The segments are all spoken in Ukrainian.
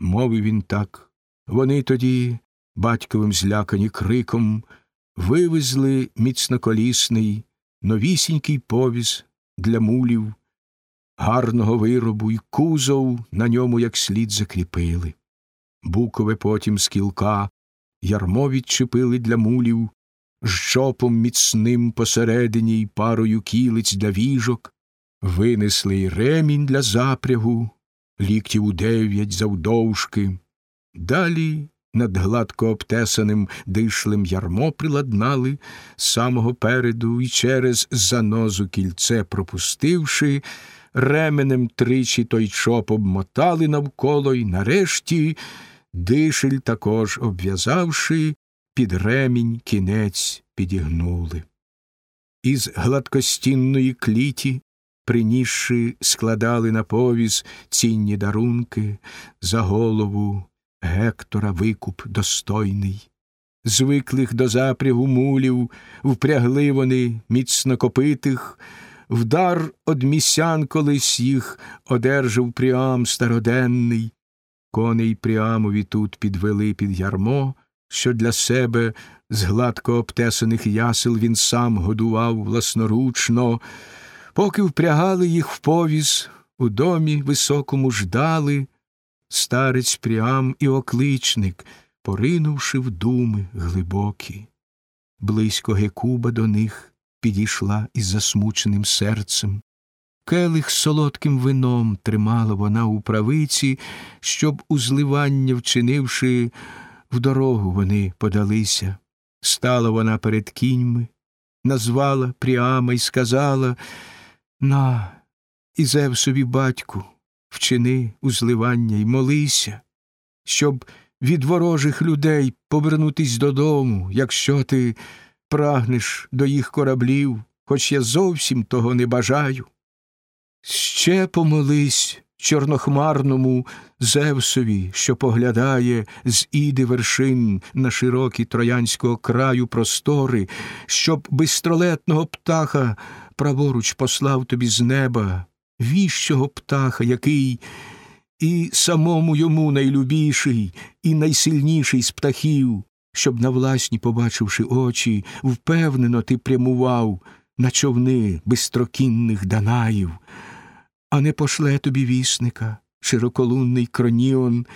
Мовив він так. Вони тоді, батьковим злякані криком, вивезли міцноколісний, новісінький повіз для мулів, гарного виробу й кузов на ньому як слід закріпили. Букове потім з кілка ярмо відчепили для мулів, з міцним посередині й парою кілиць для віжок, винесли й ремінь для запрягу, ліктів у дев'ять завдовжки. Далі над гладко обтесаним дишлем ярмо приладнали з самого переду і через занозу кільце пропустивши, ременем тричі той чоп обмотали навколо й нарешті дишель також обв'язавши, під ремінь кінець підігнули. Із гладкостінної кліті, принісши, складали на повіз цінні дарунки за голову Гектора викуп достойний. Звиклих до запрягу мулів, впрягли вони міцно копитих, вдар од місян колись їх одержав пріам староденний. Коней пріамові тут підвели під ярмо, що для себе з гладко обтесаних ясел він сам годував власноручно, поки впрягали їх в повіз, у домі високому ждали, старець прям і окличник, поринувши в думи глибокі. Близько Гекуба до них підійшла із засмученим серцем. Келих солодким вином тримала вона у правиці, щоб, узливання вчинивши, в дорогу вони подалися. Стала вона перед кіньми, назвала Пріама й сказала На, і Зевсові батьку, вчини узливання й молися, щоб від ворожих людей повернутись додому, якщо ти прагнеш до їх кораблів, хоч я зовсім того не бажаю. Ще помолись чорнохмарному Зевсові, що поглядає з іди вершин на широкі троянського краю простори, щоб бистролетного птаха праворуч послав тобі з неба, віщого птаха, який і самому йому найлюбіший, і найсильніший з птахів, щоб на власні, побачивши очі, впевнено ти прямував на човни бистрокінних данаїв. А не пошле тобі вісника, широколунний кроніон,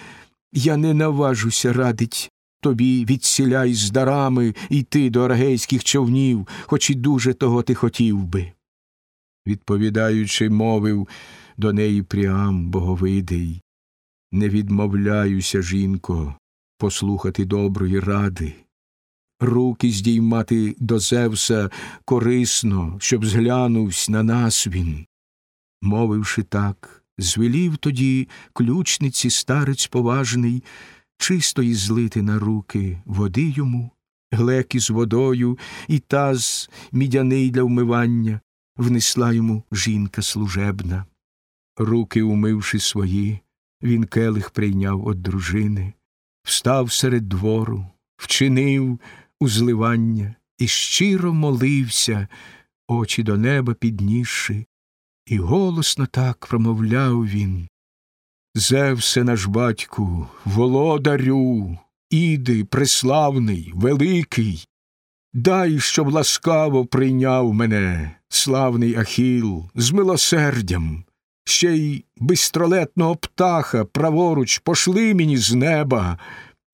я не наважуся радить тобі відсіляй з дарами йти до аргейських човнів, хоч і дуже того ти хотів би. Відповідаючи, мовив до неї Пріам боговидий, не відмовляюся, жінко, послухати доброї ради. Руки здіймати до Зевса корисно, щоб зглянувсь на нас він. Мовивши так, звелів тоді ключниці старець поважний, чистої злити на руки води йому, глеки з водою і таз мідяний для вмивання, внесла йому жінка служебна. Руки, умивши свої, він келих прийняв од дружини, встав серед двору, вчинив узливання і щиро молився, очі до неба піднісши, і голосно так промовляв він. Зевсе наш батьку, володарю, іди, преславний, великий, дай, щоб ласкаво прийняв мене, славний Ахіл, з милосердям, ще й бистролетного птаха праворуч пошли мені з неба,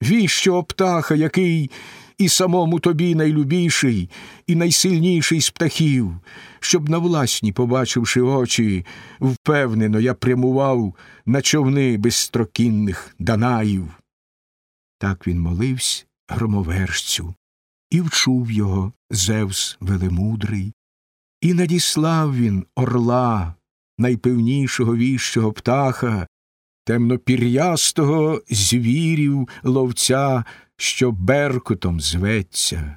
віщого птаха, який і самому тобі найлюбіший, і найсильніший з птахів, щоб на власні, побачивши очі, впевнено я прямував на човни безстрокінних Данаїв. Так він молився громовершцю, і вчув його Зевс велемудрий, і надіслав він орла, найпевнішого віщого птаха, темнопір'ястого звірів ловця що беркутом зветься,